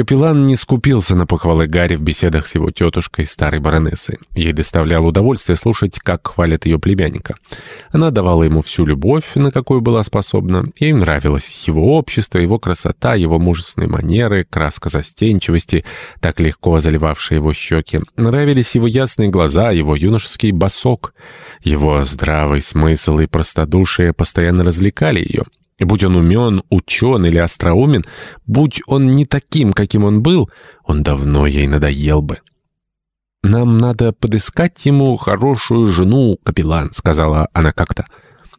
Капеллан не скупился на похвалы Гарри в беседах с его тетушкой, старой баронессой. Ей доставляло удовольствие слушать, как хвалят ее племянника. Она давала ему всю любовь, на какую была способна. Ей нравилось его общество, его красота, его мужественные манеры, краска застенчивости, так легко заливавшая его щеки. Нравились его ясные глаза, его юношеский босок. Его здравый смысл и простодушие постоянно развлекали ее. Будь он умен, учен или остроумен, будь он не таким, каким он был, он давно ей надоел бы. «Нам надо подыскать ему хорошую жену, капеллан», — сказала она как-то.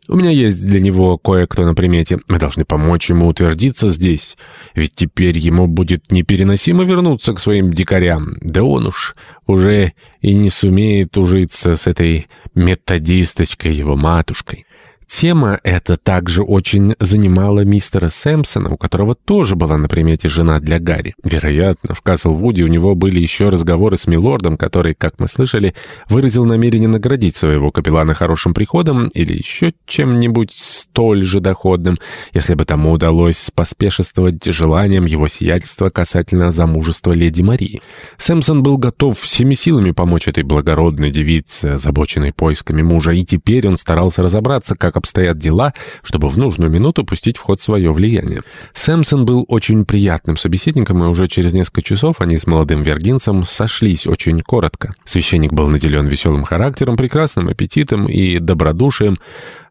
«У меня есть для него кое-кто на примете. Мы должны помочь ему утвердиться здесь. Ведь теперь ему будет непереносимо вернуться к своим дикарям. Да он уж уже и не сумеет ужиться с этой методисточкой, его матушкой». Тема эта также очень занимала мистера Сэмпсона, у которого тоже была на примете жена для Гарри. Вероятно, в Каслвуде у него были еще разговоры с милордом, который, как мы слышали, выразил намерение наградить своего капеллана хорошим приходом или еще чем-нибудь столь же доходным, если бы тому удалось поспешествовать желанием его сиятельства касательно замужества леди Марии. Сэмпсон был готов всеми силами помочь этой благородной девице, озабоченной поисками мужа, и теперь он старался разобраться, как обстоят дела, чтобы в нужную минуту пустить в ход свое влияние. Сэмсон был очень приятным собеседником, и уже через несколько часов они с молодым вергинцем сошлись очень коротко. Священник был наделен веселым характером, прекрасным аппетитом и добродушием.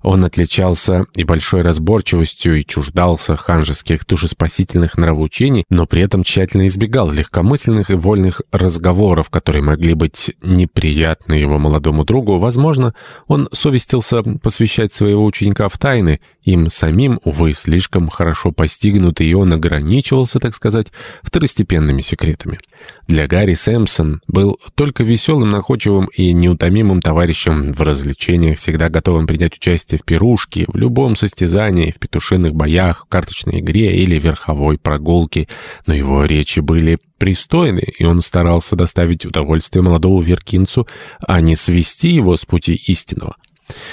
Он отличался и большой разборчивостью, и чуждался ханжеских душеспасительных нравоучений, но при этом тщательно избегал легкомысленных и вольных разговоров, которые могли быть неприятны его молодому другу. Возможно, он совестился посвящать своего ученика в тайны, им самим, увы, слишком хорошо постигнутый, и он ограничивался, так сказать, второстепенными секретами. Для Гарри Сэмпсон был только веселым, находчивым и неутомимым товарищем в развлечениях, всегда готовым принять участие в пирушке, в любом состязании, в петушиных боях, в карточной игре или верховой прогулке, но его речи были пристойны, и он старался доставить удовольствие молодому веркинцу, а не свести его с пути истинного.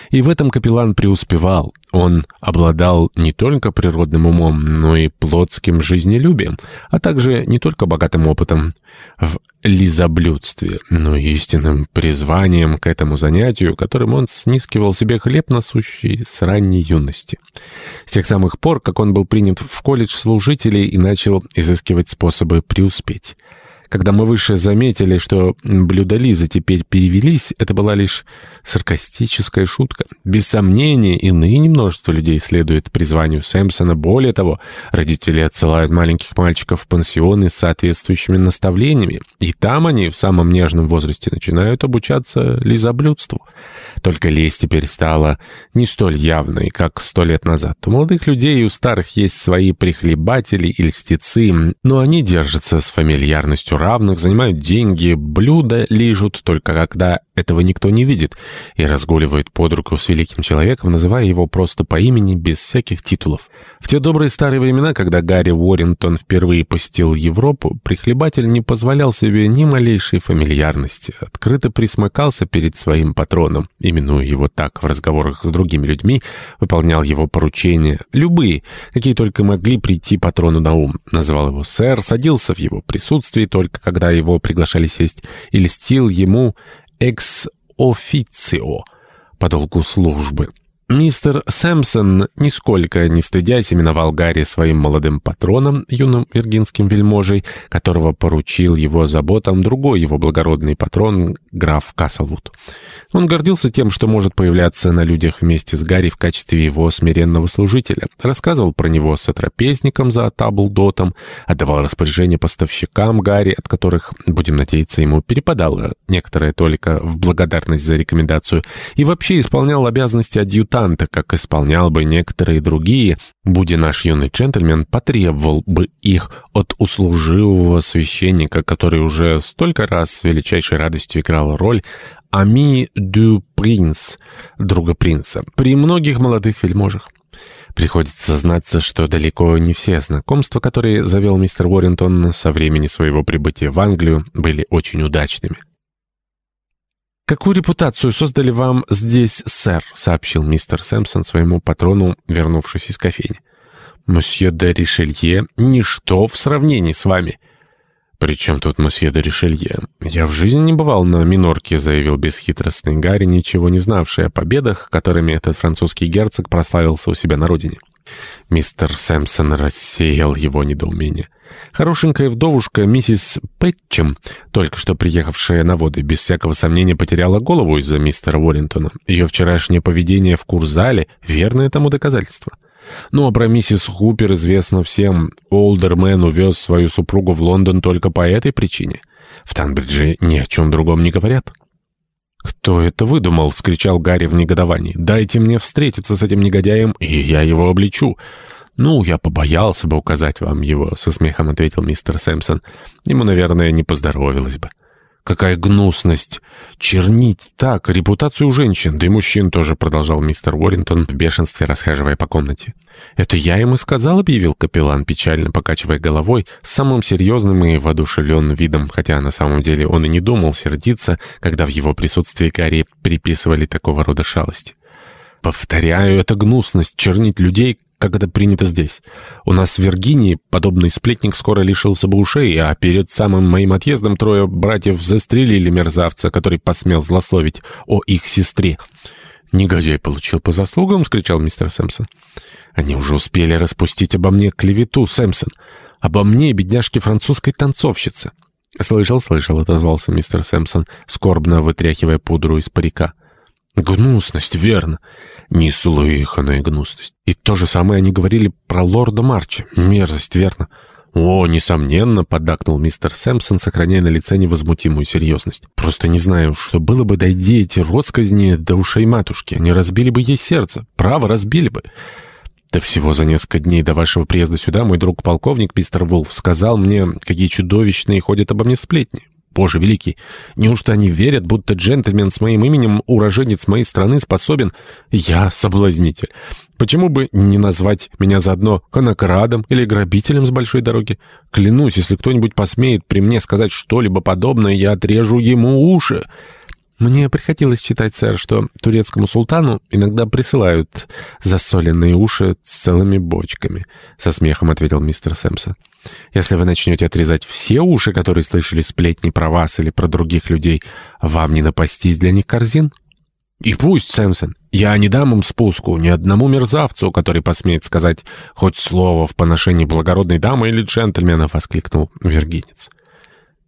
И в этом капеллан преуспевал. Он обладал не только природным умом, но и плотским жизнелюбием, а также не только богатым опытом в лизоблюдстве, но и истинным призванием к этому занятию, которым он снискивал себе хлеб насущий с ранней юности. С тех самых пор, как он был принят в колледж служителей и начал изыскивать способы преуспеть. Когда мы выше заметили, что блюда Лизы теперь перевелись, это была лишь саркастическая шутка. Без сомнения, и ныне множество людей следует призванию Сэмпсона. Более того, родители отсылают маленьких мальчиков в пансионы с соответствующими наставлениями, и там они в самом нежном возрасте начинают обучаться лизоблюдству. Только лесть теперь стала не столь явной, как сто лет назад. У молодых людей и у старых есть свои прихлебатели и льстецы, но они держатся с фамильярностью равных, занимают деньги, блюда лижут, только когда этого никто не видит, и разгуливают под руку с великим человеком, называя его просто по имени, без всяких титулов. В те добрые старые времена, когда Гарри Уоррингтон впервые посетил Европу, прихлебатель не позволял себе ни малейшей фамильярности, открыто присмыкался перед своим патроном, именуя его так в разговорах с другими людьми, выполнял его поручения, любые, какие только могли прийти патрону на ум, называл его сэр, садился в его присутствии только когда его приглашали сесть, и льстил ему экс-официо по долгу службы. Мистер Сэмпсон, нисколько не стыдясь, именовал Гарри своим молодым патроном, юным виргинским вельможей, которого поручил его заботам другой его благородный патрон, граф Каслвуд. Он гордился тем, что может появляться на людях вместе с Гарри в качестве его смиренного служителя, рассказывал про него сотрапезникам за Таблдотом, отдавал распоряжения поставщикам Гарри, от которых, будем надеяться, ему перепадало некоторое только в благодарность за рекомендацию, и вообще исполнял обязанности адъютанта адъютанта, как исполнял бы некоторые другие, будь наш юный джентльмен потребовал бы их от услуживого священника, который уже столько раз с величайшей радостью играл роль «Ами дю принц», друга принца, при многих молодых вельможах. Приходится сознаться, что далеко не все знакомства, которые завел мистер Уоррингтон со времени своего прибытия в Англию, были очень удачными. «Какую репутацию создали вам здесь, сэр?» — сообщил мистер Сэмпсон своему патрону, вернувшись из кофейни. «Мосье де Ришелье — ничто в сравнении с вами». «При чем тут мосье де Ришелье? Я в жизни не бывал на минорке», — заявил бесхитростный Гарри, ничего не знавший о победах, которыми этот французский герцог прославился у себя на родине. Мистер Сэмпсон рассеял его недоумение. Хорошенькая вдовушка миссис Пэтчем, только что приехавшая на воды, без всякого сомнения потеряла голову из-за мистера Уоррентона. Ее вчерашнее поведение в курзале — верное тому доказательство. Ну а про миссис Хупер известно всем. Олдермен увез свою супругу в Лондон только по этой причине. В Танбридже ни о чем другом не говорят. «Кто это выдумал?» — вскричал Гарри в негодовании. «Дайте мне встретиться с этим негодяем, и я его обличу». «Ну, я побоялся бы указать вам его», — со смехом ответил мистер Сэмпсон. «Ему, наверное, не поздоровилось бы». «Какая гнусность! Чернить так репутацию женщин, да и мужчин тоже», — продолжал мистер Уоррингтон в бешенстве, расхаживая по комнате. «Это я и сказал», — объявил капеллан, печально покачивая головой, с самым серьезным и воодушевленным видом, хотя на самом деле он и не думал сердиться, когда в его присутствии Гарри приписывали такого рода шалости. Повторяю, это гнусность — чернить людей, как это принято здесь. У нас в Виргинии подобный сплетник скоро лишился бы ушей, а перед самым моим отъездом трое братьев застрелили мерзавца, который посмел злословить о их сестре. «Негодяй получил по заслугам!» — скричал мистер Сэмпсон. «Они уже успели распустить обо мне клевету, Сэмпсон. Обо мне, бедняжке французской танцовщице». «Слышал, слышал», — отозвался мистер Сэмпсон, скорбно вытряхивая пудру из парика. Гнусность, верно. Неслыханная гнусность. И то же самое они говорили про лорда Марча. Мерзость, верно. «О, несомненно», — поддакнул мистер Сэмпсон, сохраняя на лице невозмутимую серьезность. «Просто не знаю, что было бы, дойди эти росказни до ушей матушки. Они разбили бы ей сердце. Право, разбили бы». Да всего за несколько дней до вашего приезда сюда мой друг-полковник мистер Вулф сказал мне, какие чудовищные ходят обо мне сплетни. Боже великий, неужто они верят, будто джентльмен с моим именем, уроженец моей страны, способен... Я соблазнитель. Почему бы не назвать меня заодно конокрадом или грабителем с большой дороги? Клянусь, если кто-нибудь посмеет при мне сказать что-либо подобное, я отрежу ему уши. Мне приходилось читать, сэр, что турецкому султану иногда присылают засоленные уши с целыми бочками, — со смехом ответил мистер Сэмпсон. Если вы начнете отрезать все уши, которые слышали сплетни про вас или про других людей, вам не напастись для них корзин? И пусть, Сэмпсон, я не дам им спуску ни одному мерзавцу, который посмеет сказать хоть слово в поношении благородной дамы или джентльмена, — воскликнул вергинец.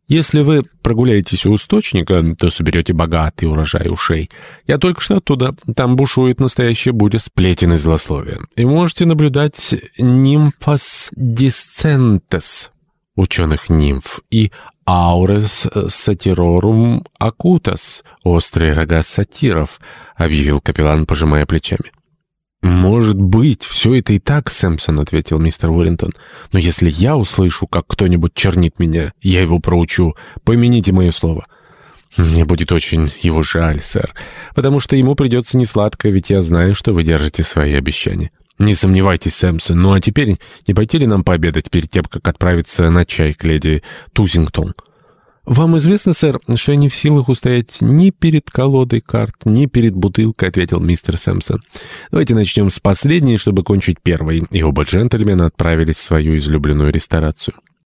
Если вы прогуляетесь у источника, то соберете богатый урожай ушей. Я только что оттуда. Там бушует настоящая буря сплетен и злословия. И можете наблюдать нимфас дисцентес, ученых нимф, и аурес сатирорум акутас, острые рога сатиров, объявил капеллан, пожимая плечами. «Может быть, все это и так, Сэмпсон», — ответил мистер Уоррентон. «Но если я услышу, как кто-нибудь чернит меня, я его проучу. Помяните мое слово». «Мне будет очень его жаль, сэр, потому что ему придется несладко, ведь я знаю, что вы держите свои обещания». «Не сомневайтесь, Сэмпсон. Ну а теперь не пойти ли нам пообедать перед тем, как отправиться на чай к леди Тузингтон?» «Вам известно, сэр, что я не в силах устоять ни перед колодой карт, ни перед бутылкой», — ответил мистер Сэмпсон. «Давайте начнем с последней, чтобы кончить первой». И оба джентльмена отправились в свою излюбленную ресторацию.